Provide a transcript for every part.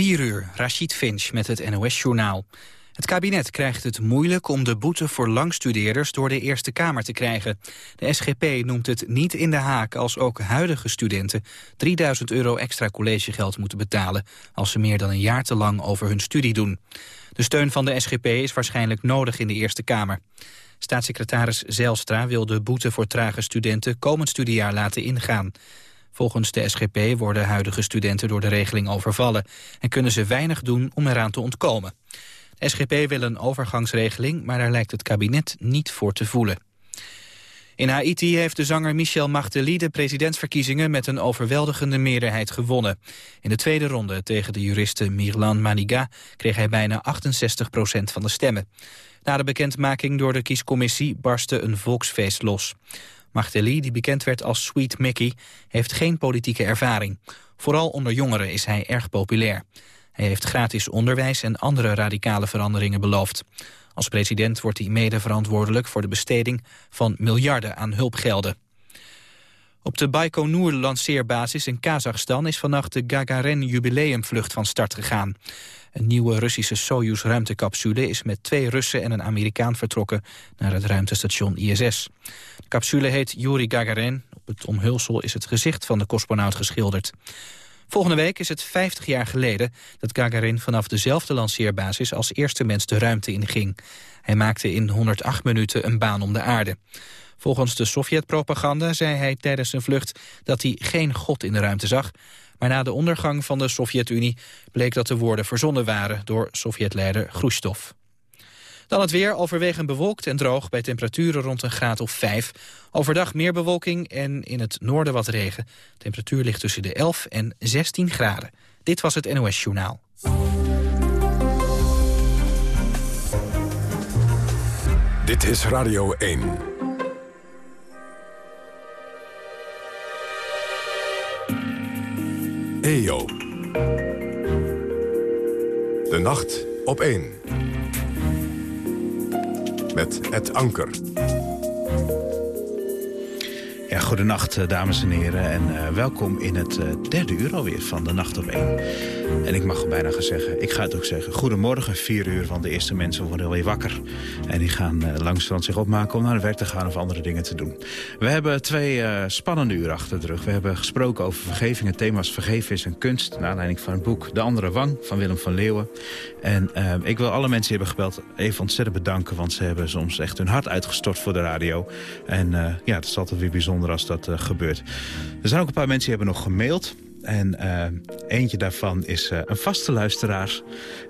4 uur, Rashid Finch met het NOS-journaal. Het kabinet krijgt het moeilijk om de boete voor langstudeerders door de Eerste Kamer te krijgen. De SGP noemt het niet in de haak als ook huidige studenten 3000 euro extra collegegeld moeten betalen als ze meer dan een jaar te lang over hun studie doen. De steun van de SGP is waarschijnlijk nodig in de Eerste Kamer. Staatssecretaris Zelstra wil de boete voor trage studenten komend studiejaar laten ingaan. Volgens de SGP worden huidige studenten door de regeling overvallen... en kunnen ze weinig doen om eraan te ontkomen. De SGP wil een overgangsregeling, maar daar lijkt het kabinet niet voor te voelen. In Haiti heeft de zanger Michel Martelly de presidentsverkiezingen met een overweldigende meerderheid gewonnen. In de tweede ronde tegen de juriste Mirlan Maniga kreeg hij bijna 68 procent van de stemmen. Na de bekendmaking door de kiescommissie barstte een volksfeest los. Martelly, die bekend werd als Sweet Mickey, heeft geen politieke ervaring. Vooral onder jongeren is hij erg populair. Hij heeft gratis onderwijs en andere radicale veranderingen beloofd. Als president wordt hij mede verantwoordelijk voor de besteding van miljarden aan hulpgelden. Op de Baikonur-lanceerbasis in Kazachstan is vannacht de Gagarin-jubileumvlucht van start gegaan. Een nieuwe Russische Soyuz-ruimtecapsule is met twee Russen en een Amerikaan vertrokken naar het ruimtestation ISS. De capsule heet Yuri Gagarin. Op het omhulsel is het gezicht van de cosmonaut geschilderd. Volgende week is het 50 jaar geleden dat Gagarin vanaf dezelfde lanceerbasis als eerste mens de ruimte inging. Hij maakte in 108 minuten een baan om de aarde. Volgens de Sovjet-propaganda zei hij tijdens zijn vlucht dat hij geen god in de ruimte zag. Maar na de ondergang van de Sovjet-Unie bleek dat de woorden verzonnen waren door Sovjetleider Khrushchev. Dan het weer, overwegend bewolkt en droog bij temperaturen rond een graad of 5. Overdag meer bewolking en in het noorden wat regen. Temperatuur ligt tussen de 11 en 16 graden. Dit was het NOS Journaal. Dit is Radio 1. EO. De nacht op 1 met het anker. Ja, eh, dames en heren. En uh, welkom in het uh, derde uur alweer van de Nacht op 1. En ik mag bijna gaan zeggen, ik ga het ook zeggen... goedemorgen, vier uur, want de eerste mensen worden alweer wakker. En die gaan uh, langzamerhand zich opmaken om naar de werk te gaan... of andere dingen te doen. We hebben twee spannende uren achter de rug. We hebben gesproken over vergeving. Het thema is vergeven is een kunst. Naar aanleiding van het boek De Andere Wang van Willem van Leeuwen. En ik wil alle mensen die hebben gebeld even ontzettend bedanken... want ze hebben soms echt hun hart uitgestort voor de radio. En ja, het is altijd weer bijzonder als dat uh, gebeurt. Er zijn ook een paar mensen die hebben nog gemaild. En uh, eentje daarvan is uh, een vaste luisteraar.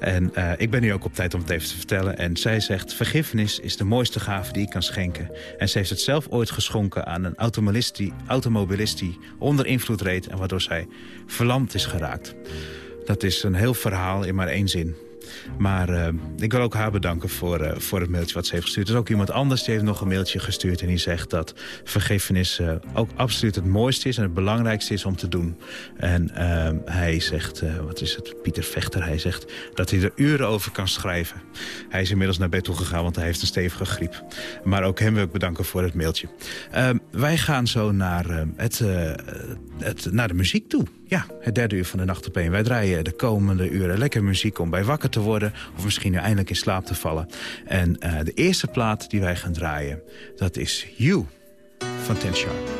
En ik ben nu ook op tijd om het even te vertellen. En zij zegt, vergiffenis is de mooiste gave die ik kan schenken. En ze heeft het zelf ooit geschonken aan een automobilist die, automobilist die onder invloed reed... en waardoor zij verlamd is geraakt. Dat is een heel verhaal in maar één zin. Maar uh, ik wil ook haar bedanken voor, uh, voor het mailtje wat ze heeft gestuurd. Er is ook iemand anders die heeft nog een mailtje gestuurd... en die zegt dat vergevenis uh, ook absoluut het mooiste is... en het belangrijkste is om te doen. En hij zegt, wat is het, Pieter Vechter, hij zegt... dat hij er uren over kan schrijven. Hij is inmiddels naar bed toe gegaan, want hij heeft een stevige griep. Maar ook hem wil ik bedanken voor het mailtje. wij gaan zo naar, het, het, naar de muziek toe. Ja, het derde uur van de Nacht op één. Wij draaien de komende uren lekker muziek om bij wakker te worden... of misschien nu eindelijk in slaap te vallen. En uh, de eerste plaat die wij gaan draaien, dat is You van Ten Sharp.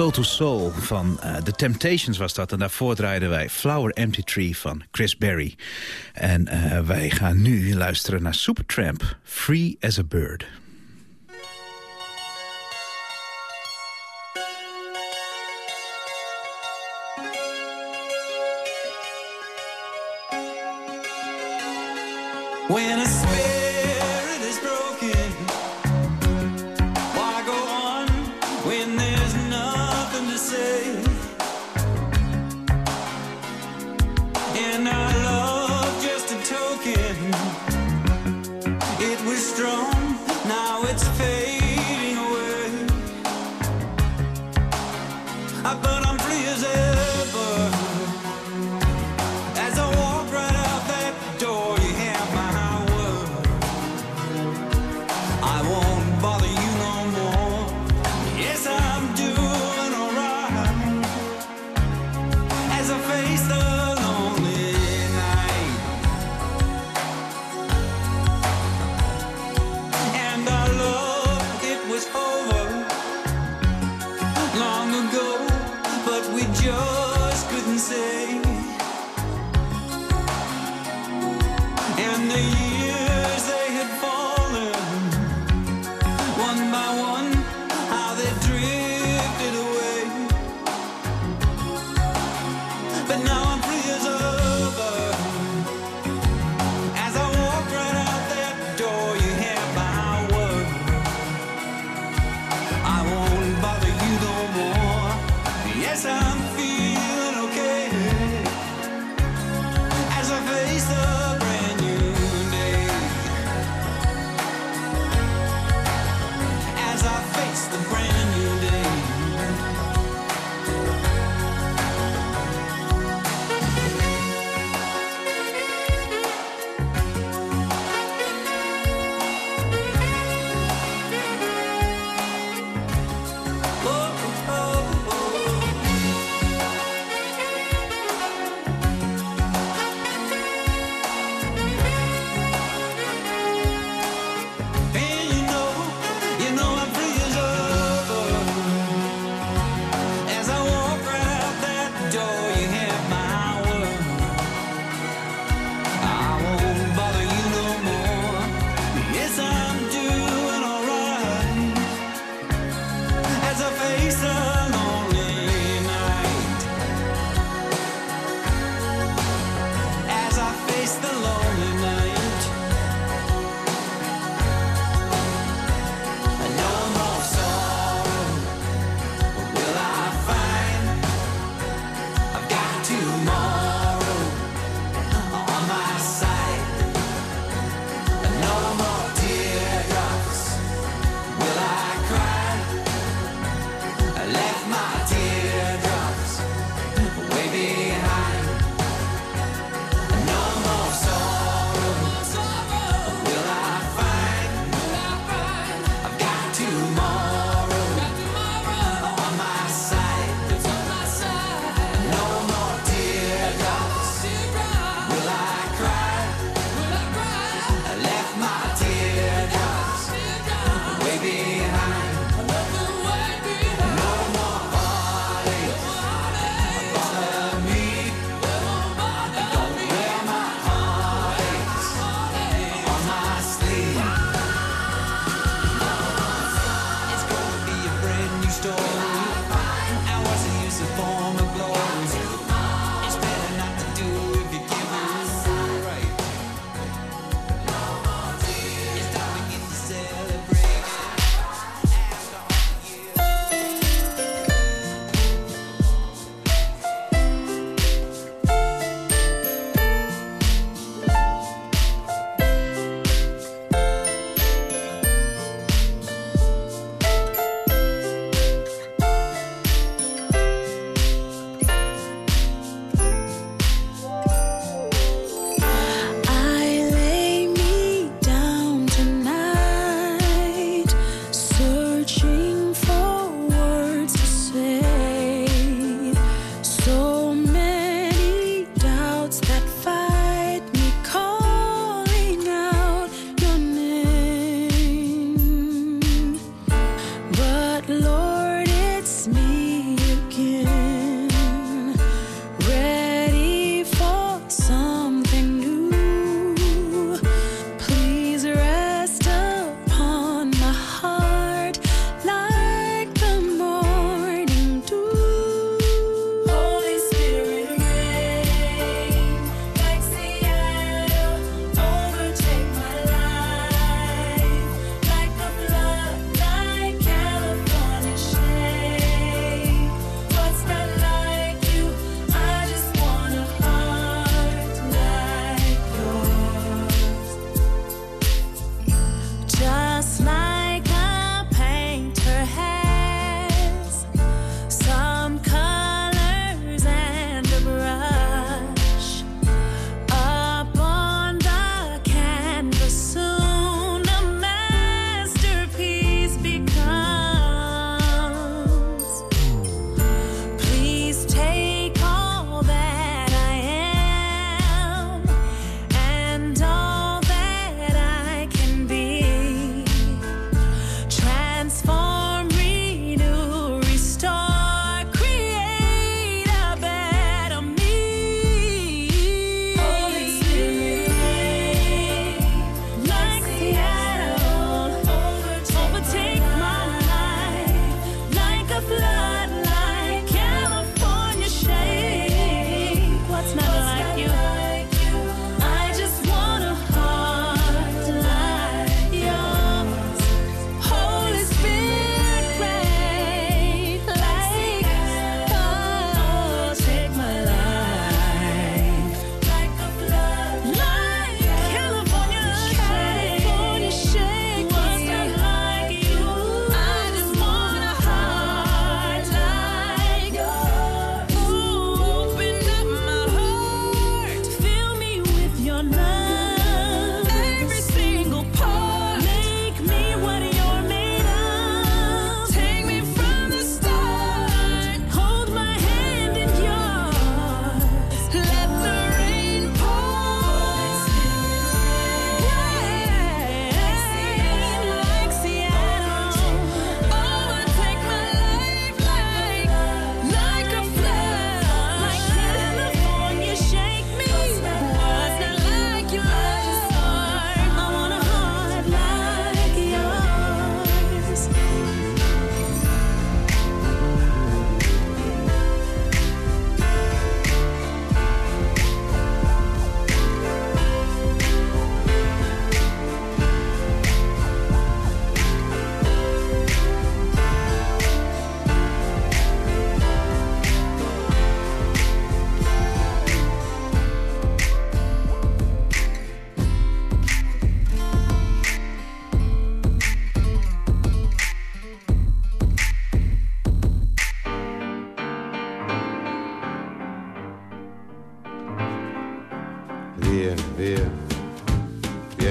Soul to Soul van eh, The Temptations was dat. En daarvoor draaiden wij Flower Empty Tree van Chris Berry. En eh, wij gaan nu luisteren naar Supertramp, Free as a Bird.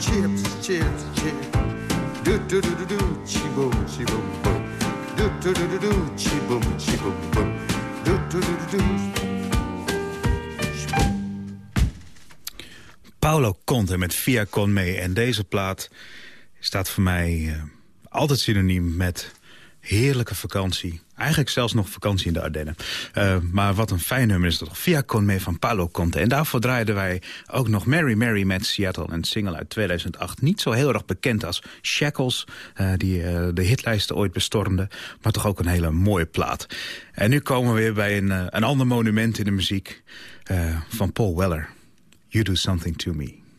Chips, chips, chips. Do do do do do, chi boom, chi boom boom. Do do do do do, chi boom, chi boom boom. Do do do do do. Paolo Conte met Via Con Me. En deze plaat staat voor mij eh, altijd synoniem met heerlijke vakantie. Eigenlijk zelfs nog vakantie in de Ardennen. Eh, maar wat een fijn nummer is dat toch. Via Con Me van Paolo Conte. En daarvoor draaiden wij ook nog Mary Mary met Seattle. Een single uit 2008. Niet zo heel erg bekend als Shackles. eh, die eh, de hitlijsten ooit bestormde. Maar toch ook een hele mooie plaat. En nu komen we weer bij een, een ander monument in de muziek. van Paul Weller. You Do Something To Me.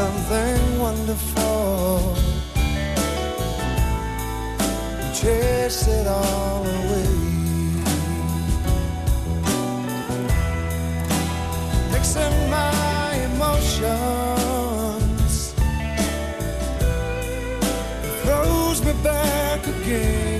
Something wonderful chase it all away. Mixing my emotions throws me back again.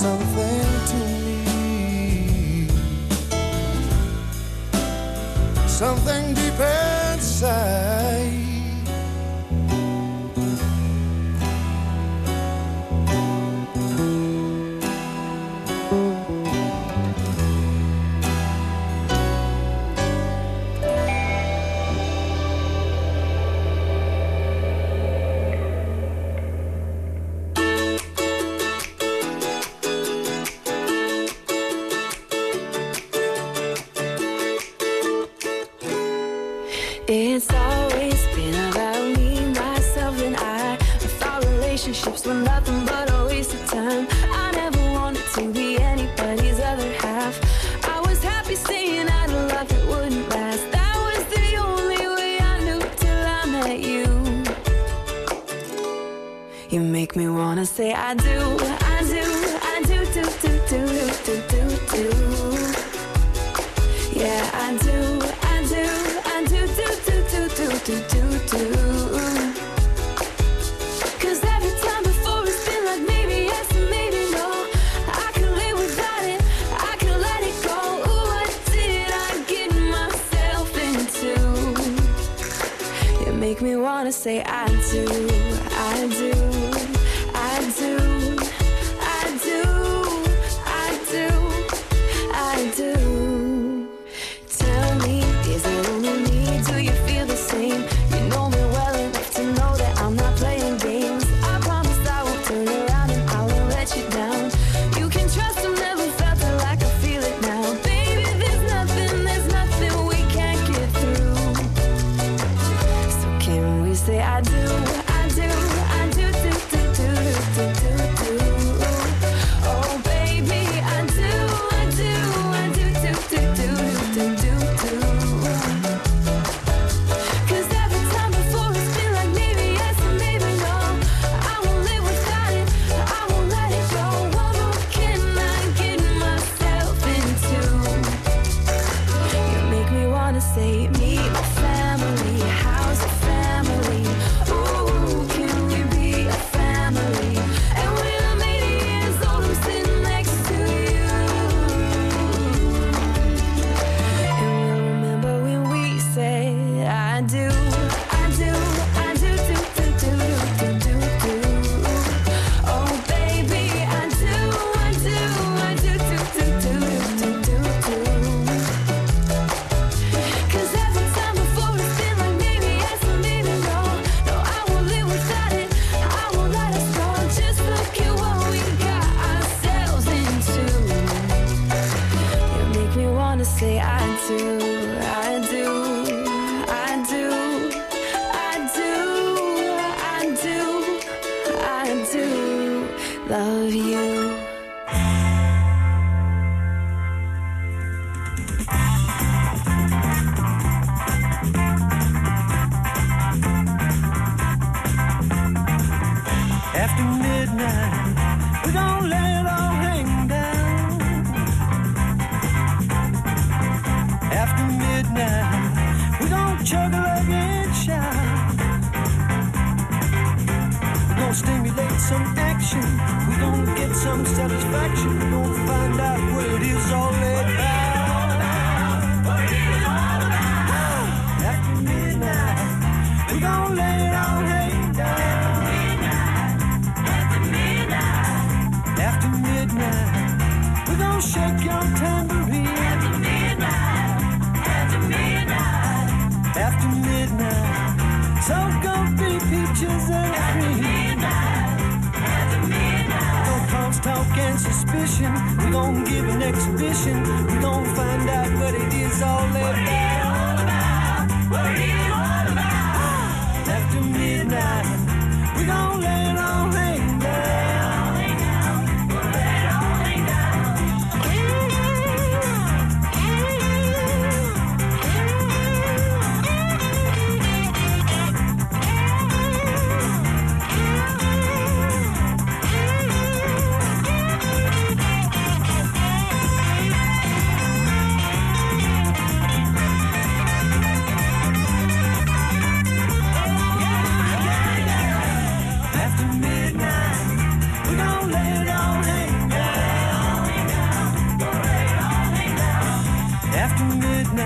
something to me. Something deep inside. make me wanna say I do, I do. to love you. We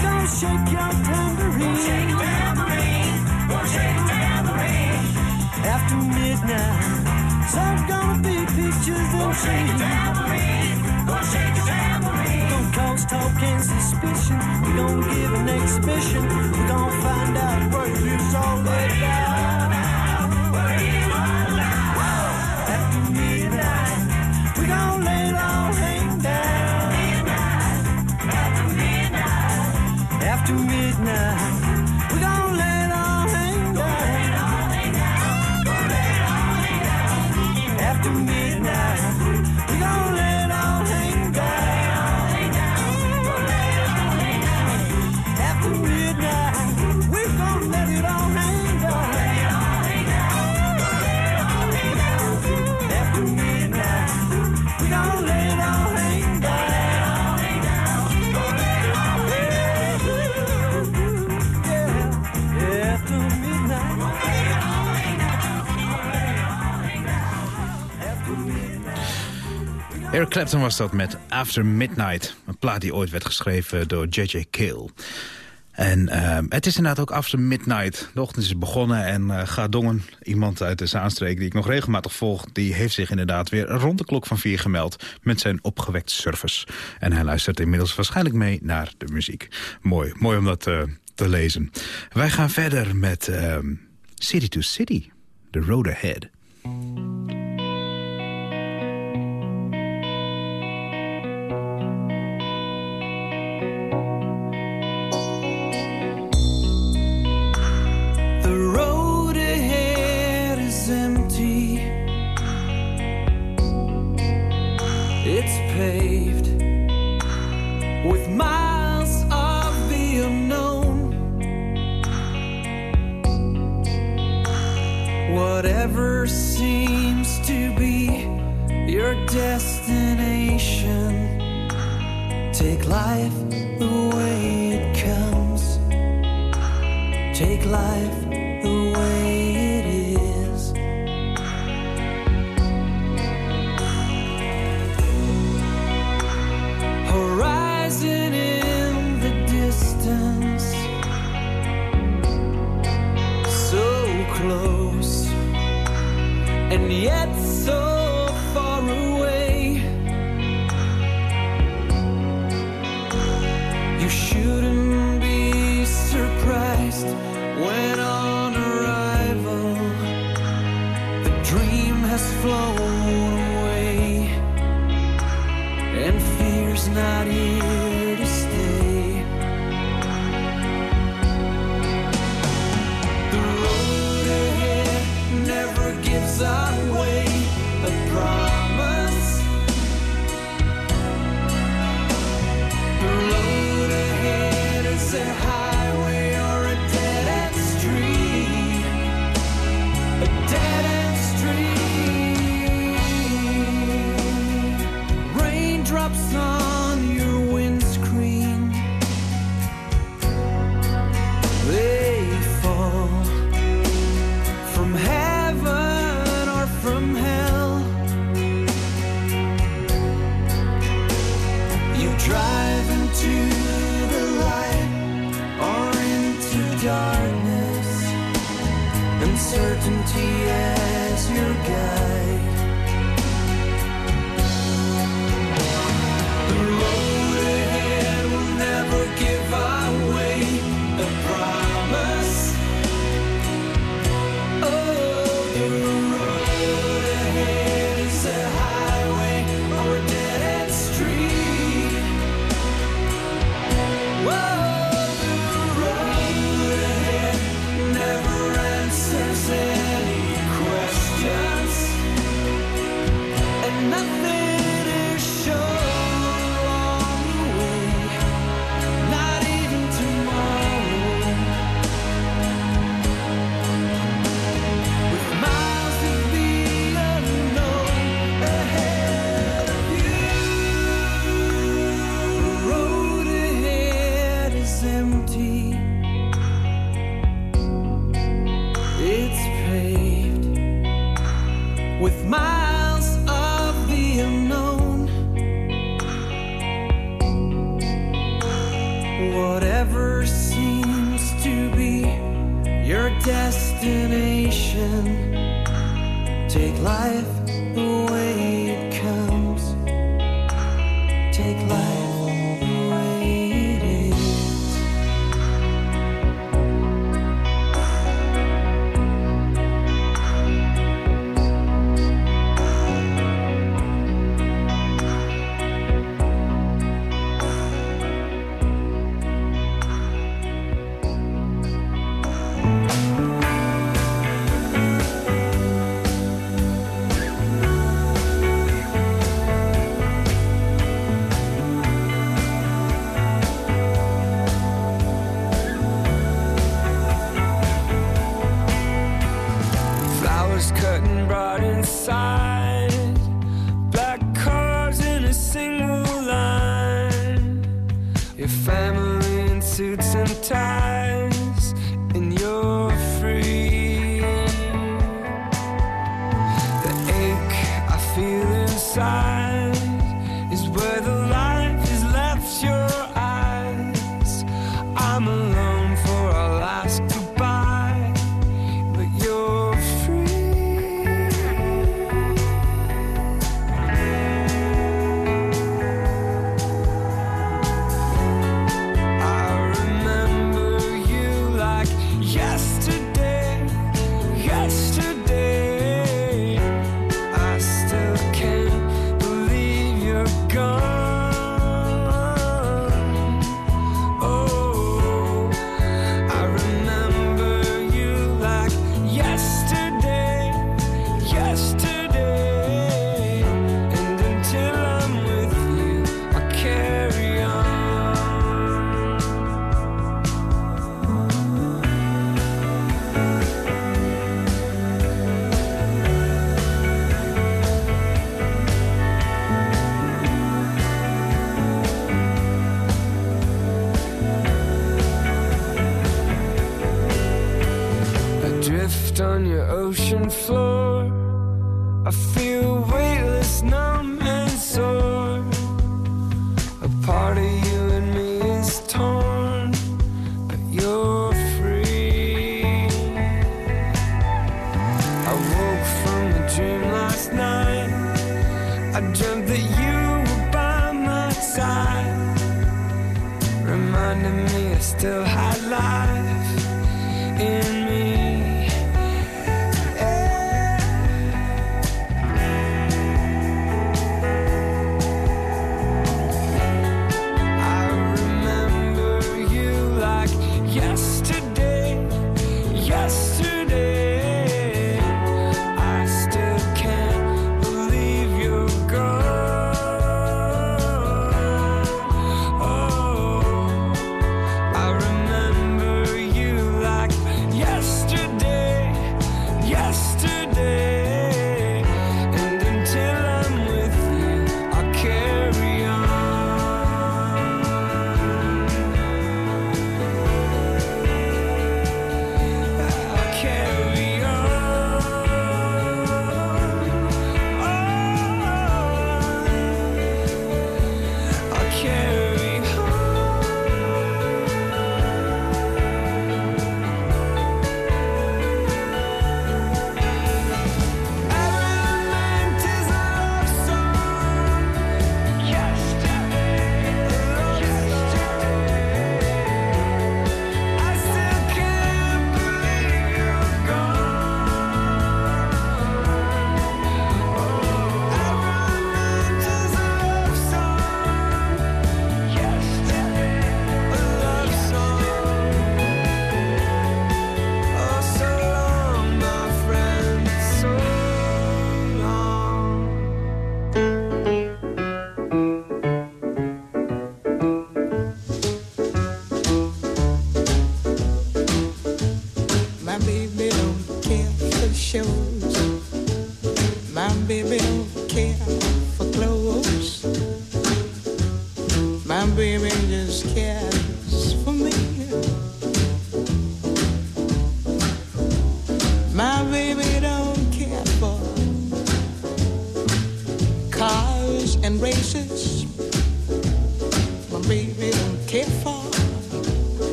gonna shake your tambourine. Tambourine. Tambourine. After midnight, gonna be pictures and we'll shake tambourine. we tambourine. Don't cause suspicion. Give an exhibition. We don't find out what it's all about. Eric Clapton was dat met After Midnight. Een plaat die ooit werd geschreven door J.J. Cale. En ehm, het is inderdaad ook After Midnight. De ochtend is begonnen en uh, iemand uit de Zaanstreek... die ik nog regelmatig volg, die heeft zich inderdaad weer rond de klok van vier gemeld... met zijn opgewekt service. En hij luistert inmiddels waarschijnlijk mee naar de muziek. Mooi, mooi om dat eh, te lezen. Wij gaan verder met ehm, City to City, The Road Ahead. Uncertainty as your guide.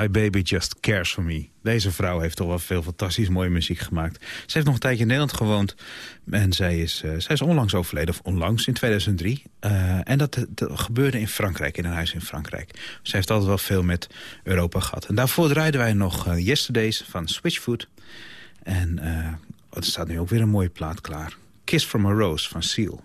My Baby Just Cares For Me. Deze vrouw heeft toch wel veel fantastisch mooie muziek gemaakt. Ze heeft nog een tijdje in Nederland gewoond. En zij is, eh, zij is onlangs overleden, of onlangs, in 2003. Eh, en dat, dat gebeurde in Frankrijk, in een huis in Frankrijk. Ze heeft altijd wel veel met Europa gehad. En daarvoor draaiden wij nog eh, Yesterdays van Switchfoot. En eh, er staat nu ook weer een mooie plaat klaar. Kiss from a Rose van Seal.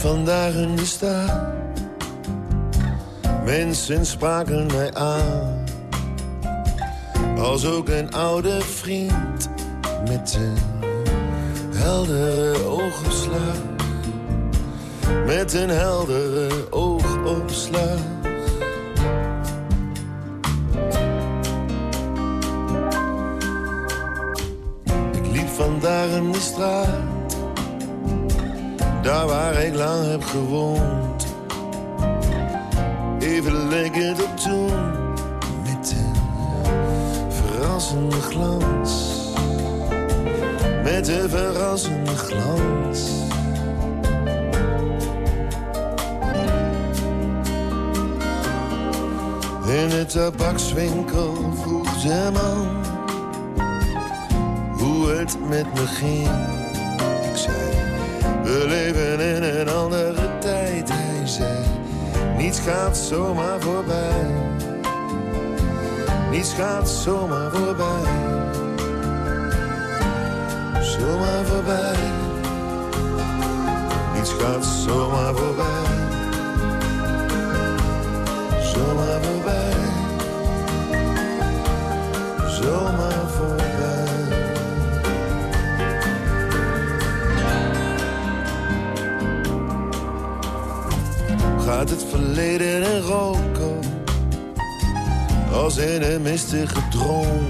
Vandaag in de stad. Mensen spraken mij aan. Als ook een oude vriend met een heldere oogopslag. Met een heldere oogopslag. Ik liep vandaag in de straat, daar waar ik lang heb gewoond. Even leek het op toen, met een verrassende glans. Met een verrassende glans. In de tabakswinkel vroeg de man hoe het met me ging. We leven in een andere tijd. Hij zei, niets gaat zomaar voorbij. Niets gaat zomaar voorbij. Zomaar voorbij. Niets gaat zomaar voorbij. Gaat het verleden in roken. Als in een mistige droom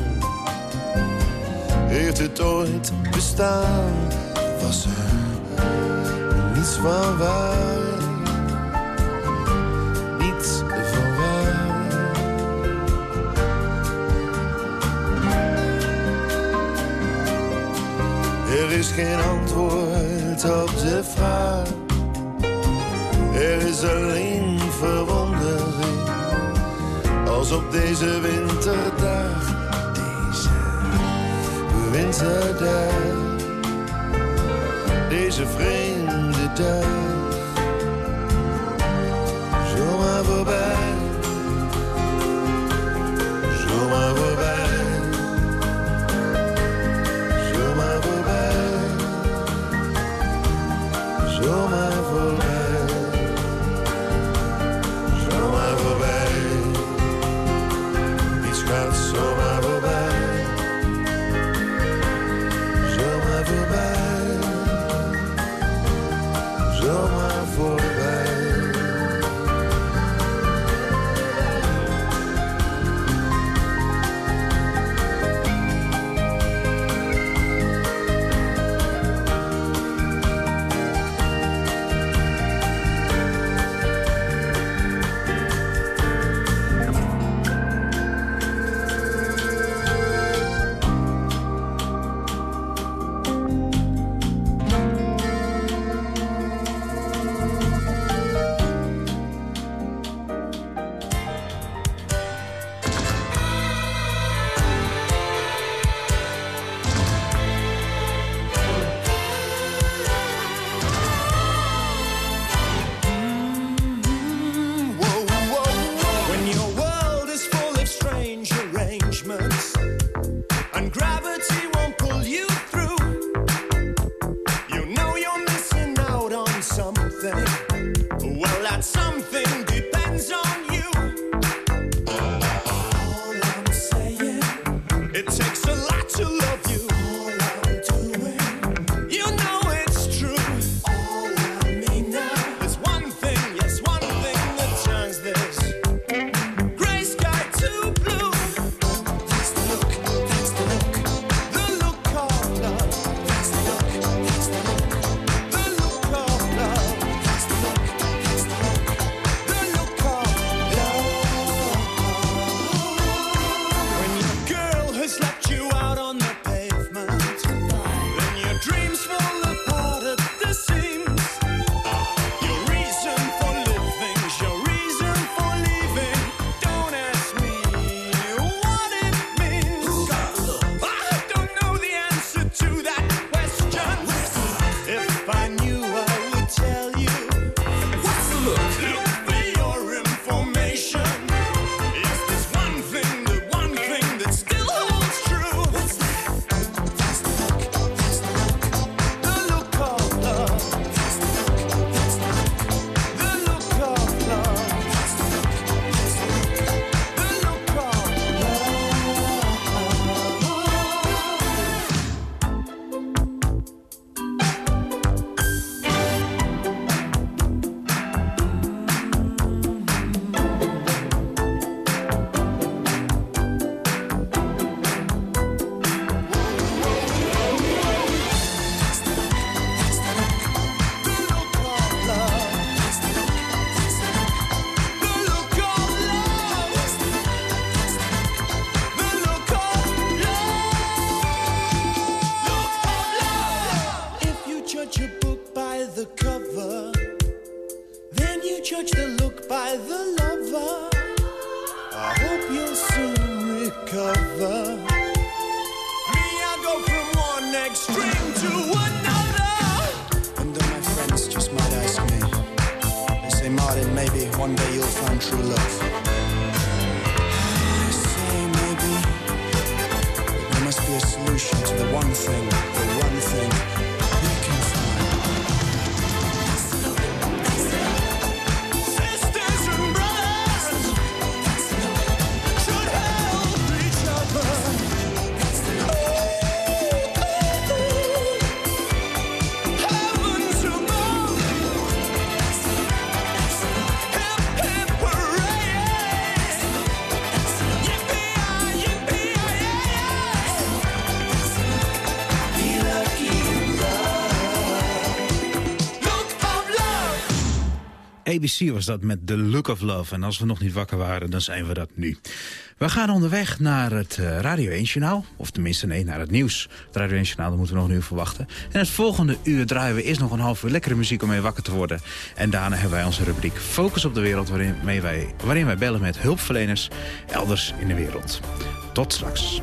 Heeft het ooit bestaan? Was er niets van waar? Niets van waar. Er is geen antwoord op de vraag er is alleen verwondering als op deze winterdag, deze winterdag, deze vreemde dag, zomaar voorbij, zomaar voorbij, ABC was dat met The Look of Love. En als we nog niet wakker waren, dan zijn we dat nu. We gaan onderweg naar het eh, Radio 1 Journaal. Of tenminste, nee, naar het nieuws. Het Radio 1 Journaal, dat moeten we nog een uur verwachten. En het volgende uur draaien we eerst nog een half uur lekkere muziek om mee wakker te worden. En daarna hebben wij onze rubriek Focus op de Wereld... waarin, wij, waarin wij bellen met hulpverleners elders in de wereld. Tot straks.